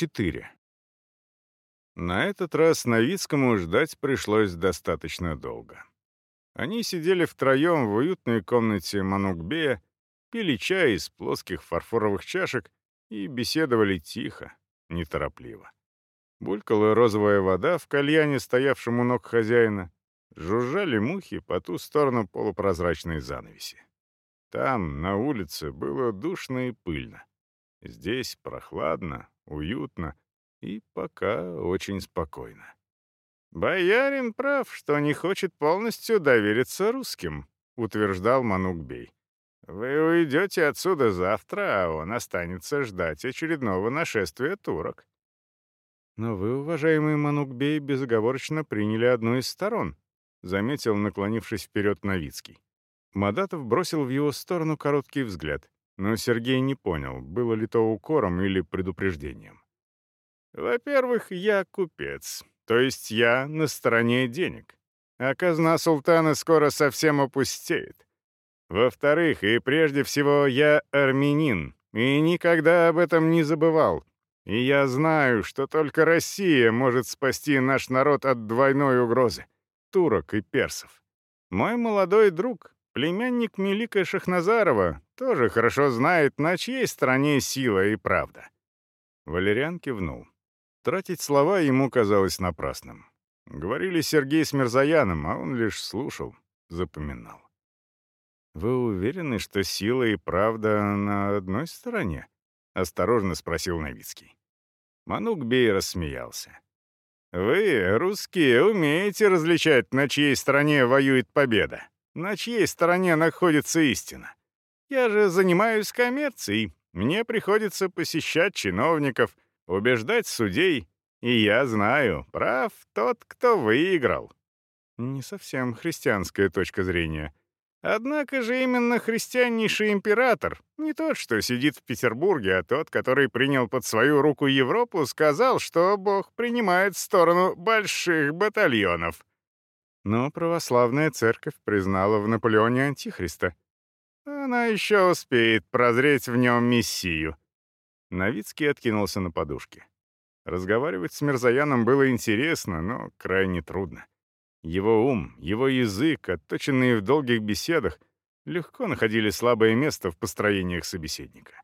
4. На этот раз Новицкому ждать пришлось достаточно долго. Они сидели втроем в уютной комнате Манукбея, пили чай из плоских фарфоровых чашек и беседовали тихо, неторопливо. Булькала розовая вода в кальяне, стоявшем у ног хозяина. Жужжали мухи по ту сторону полупрозрачной занавеси. Там, на улице, было душно и пыльно. Здесь прохладно, уютно и пока очень спокойно. «Боярин прав, что не хочет полностью довериться русским», — утверждал Манукбей. «Вы уйдете отсюда завтра, а он останется ждать очередного нашествия турок». «Но вы, уважаемый Манукбей, безоговорочно приняли одну из сторон», — заметил, наклонившись вперед Новицкий. Мадатов бросил в его сторону короткий взгляд, но Сергей не понял, было ли то укором или предупреждением. «Во-первых, я купец, то есть я на стороне денег, а казна султана скоро совсем опустеет. Во-вторых, и прежде всего, я армянин, и никогда об этом не забывал. И я знаю, что только Россия может спасти наш народ от двойной угрозы — турок и персов. Мой молодой друг, Племянник Мелика Шахназарова тоже хорошо знает, на чьей стороне сила и правда. Валериан кивнул. Тратить слова ему казалось напрасным. Говорили Сергей с Мирзаяном, а он лишь слушал, запоминал. «Вы уверены, что сила и правда на одной стороне?» — осторожно спросил Новицкий. Манук Бей рассмеялся. «Вы, русские, умеете различать, на чьей стороне воюет победа на чьей стороне находится истина. Я же занимаюсь коммерцией, мне приходится посещать чиновников, убеждать судей, и я знаю, прав тот, кто выиграл. Не совсем христианская точка зрения. Однако же именно христианнейший император, не тот, что сидит в Петербурге, а тот, который принял под свою руку Европу, сказал, что Бог принимает сторону больших батальонов. Но православная церковь признала в Наполеоне Антихриста. Она еще успеет прозреть в нем Мессию. Новицкий откинулся на подушке. Разговаривать с Мирзаяном было интересно, но крайне трудно. Его ум, его язык, отточенные в долгих беседах, легко находили слабое место в построениях собеседника.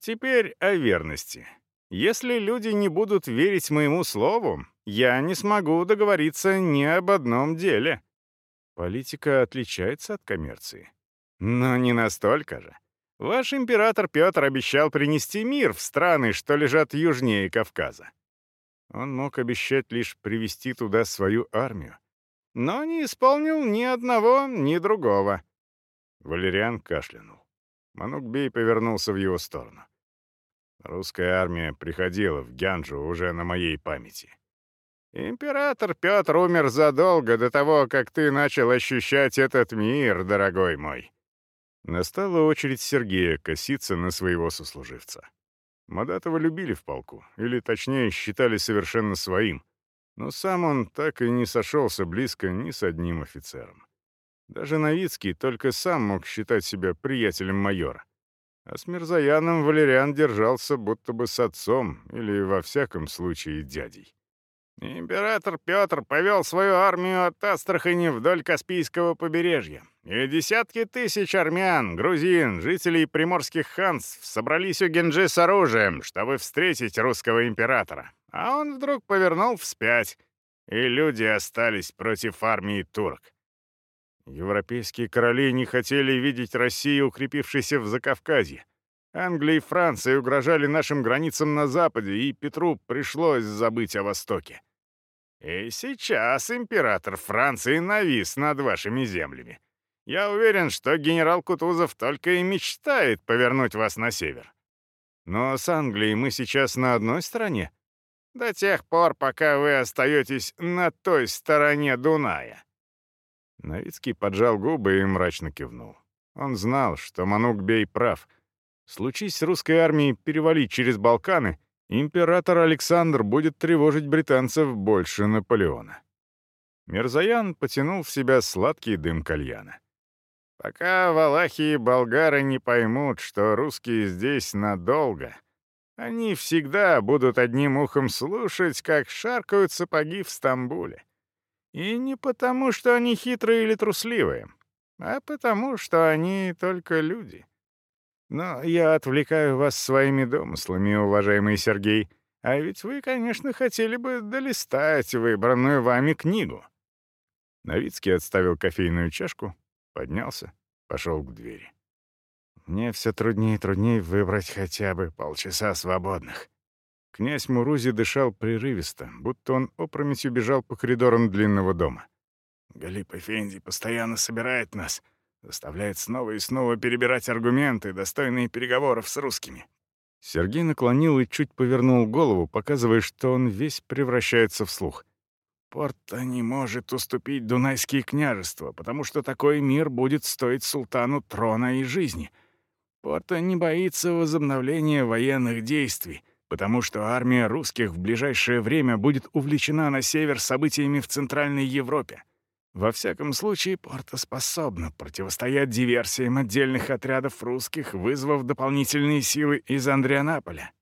Теперь о верности. Если люди не будут верить моему слову, я не смогу договориться ни об одном деле. Политика отличается от коммерции. Но не настолько же. Ваш император Петр обещал принести мир в страны, что лежат южнее Кавказа. Он мог обещать лишь привести туда свою армию, но не исполнил ни одного, ни другого. Валериан кашлянул. Манукбей повернулся в его сторону. Русская армия приходила в Гянджу уже на моей памяти. Император Петр умер задолго до того, как ты начал ощущать этот мир, дорогой мой. Настала очередь Сергея коситься на своего сослуживца. Мадатова любили в полку, или, точнее, считали совершенно своим, но сам он так и не сошелся близко ни с одним офицером. Даже Новицкий только сам мог считать себя приятелем майора. А с Мирзаяном Валериан держался будто бы с отцом или, во всяком случае, дядей. Император Петр повел свою армию от Астрахани вдоль Каспийского побережья, и десятки тысяч армян, грузин, жителей приморских ханств собрались у Генджи с оружием, чтобы встретить русского императора. А он вдруг повернул вспять, и люди остались против армии турок. Европейские короли не хотели видеть Россию, укрепившейся в Закавказье. Англия и Франция угрожали нашим границам на Западе, и Петру пришлось забыть о Востоке. И сейчас император Франции навис над вашими землями. Я уверен, что генерал Кутузов только и мечтает повернуть вас на север. Но с Англией мы сейчас на одной стороне. До тех пор, пока вы остаетесь на той стороне Дуная. Новицкий поджал губы и мрачно кивнул. Он знал, что Манук-бей прав. Случись русской армии перевалить через Балканы, император Александр будет тревожить британцев больше Наполеона. Мирзаян потянул в себя сладкий дым кальяна. «Пока валахи и болгары не поймут, что русские здесь надолго, Они всегда будут одним ухом слушать, как шаркают сапоги в Стамбуле. И не потому, что они хитрые или трусливые, а потому, что они только люди. Но я отвлекаю вас своими домыслами, уважаемый Сергей, а ведь вы, конечно, хотели бы долистать выбранную вами книгу. Новицкий отставил кофейную чашку, поднялся, пошел к двери. Мне все труднее и труднее выбрать хотя бы полчаса свободных. Князь Мурузи дышал прерывисто, будто он опрометью бежал по коридорам длинного дома. Галип Эфенди постоянно собирает нас, заставляет снова и снова перебирать аргументы, достойные переговоров с русскими. Сергей наклонил и чуть повернул голову, показывая, что он весь превращается в слух. Порта не может уступить Дунайские княжества, потому что такой мир будет стоить султану трона и жизни — Порто не боится возобновления военных действий, потому что армия русских в ближайшее время будет увлечена на север событиями в Центральной Европе. Во всяком случае, Порто способна противостоять диверсиям отдельных отрядов русских, вызвав дополнительные силы из Андрианаполя.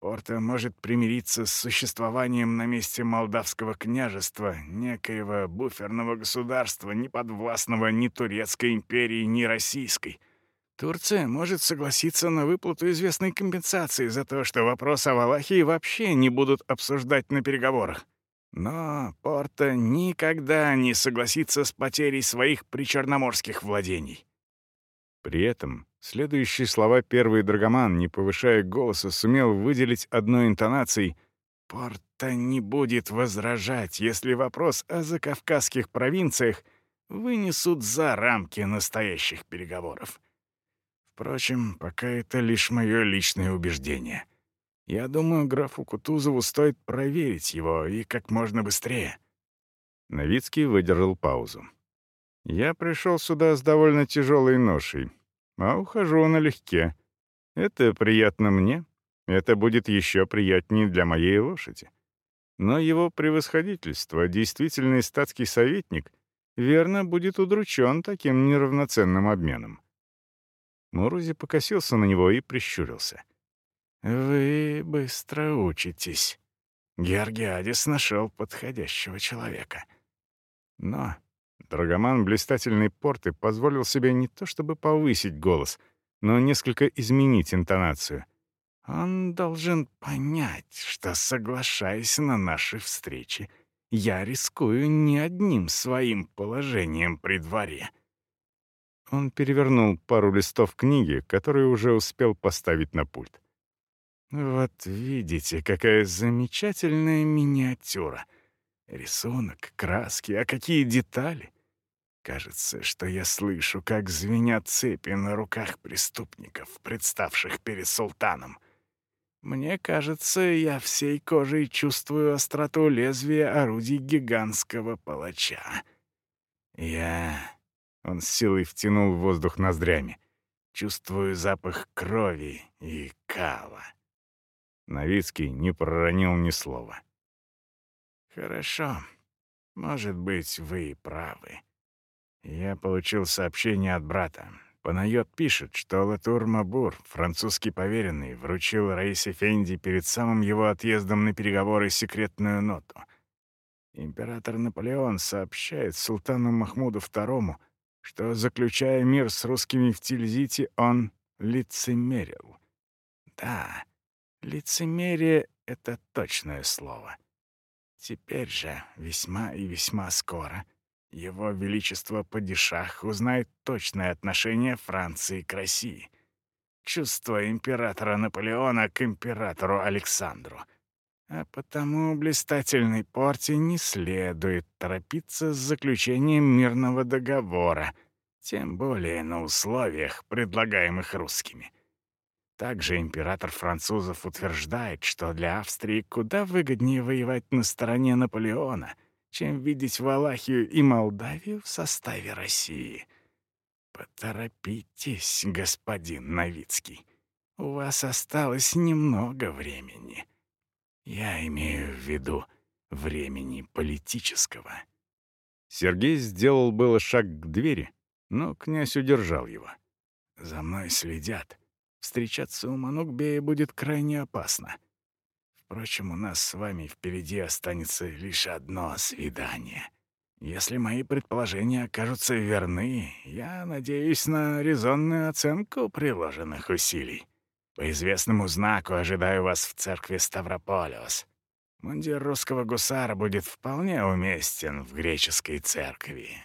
Порто может примириться с существованием на месте Молдавского княжества, некоего буферного государства, не подвластного ни Турецкой империи, ни Российской — Турция может согласиться на выплату известной компенсации за то, что вопрос о Валахии вообще не будут обсуждать на переговорах. Но Порта никогда не согласится с потерей своих причерноморских владений. При этом следующие слова первый Драгоман, не повышая голоса, сумел выделить одной интонацией «Порта не будет возражать, если вопрос о закавказских провинциях вынесут за рамки настоящих переговоров». Впрочем, пока это лишь мое личное убеждение. Я думаю, графу Кутузову стоит проверить его и как можно быстрее». Новицкий выдержал паузу. «Я пришел сюда с довольно тяжелой ношей, а ухожу налегке. Это приятно мне, это будет еще приятнее для моей лошади. Но его превосходительство, действительный статский советник, верно будет удручен таким неравноценным обменом. Мурузи покосился на него и прищурился. «Вы быстро учитесь. Георгиадис нашел подходящего человека». Но Драгоман блистательной порты позволил себе не то чтобы повысить голос, но несколько изменить интонацию. Он должен понять, что, соглашаясь на наши встречи, я рискую не одним своим положением при дворе — он перевернул пару листов книги, которые уже успел поставить на пульт. «Вот видите, какая замечательная миниатюра. Рисунок, краски, а какие детали. Кажется, что я слышу, как звенят цепи на руках преступников, представших перед султаном. Мне кажется, я всей кожей чувствую остроту лезвия орудий гигантского палача. Я он с силой втянул воздух ноздрями. Чувствую запах крови и кала. Новицкий не проронил ни слова. «Хорошо. Может быть, вы правы. Я получил сообщение от брата. Панайот пишет, что Латур Мабур, французский поверенный, вручил Раисе Фенди перед самым его отъездом на переговоры секретную ноту. Император Наполеон сообщает султану Махмуду II, что, заключая мир с русскими в Тильзите, он лицемерил. Да, лицемерие — это точное слово. Теперь же, весьма и весьма скоро, его Величество Падишах узнает точное отношение Франции к России. Чувство императора Наполеона к императору Александру — а потому блистательной порте не следует торопиться с заключением мирного договора, тем более на условиях, предлагаемых русскими. Также император французов утверждает, что для Австрии куда выгоднее воевать на стороне Наполеона, чем видеть Валахию и Молдавию в составе России. Поторопитесь, господин Новицкий. У вас осталось немного времени. Я имею в виду времени политического. Сергей сделал было шаг к двери, но князь удержал его. «За мной следят. Встречаться у Манукбея будет крайне опасно. Впрочем, у нас с вами впереди останется лишь одно свидание. Если мои предположения окажутся верны, я надеюсь на резонную оценку приложенных усилий. По известному знаку ожидаю вас в церкви Ставрополиос. Мундир русского гусара будет вполне уместен в греческой церкви.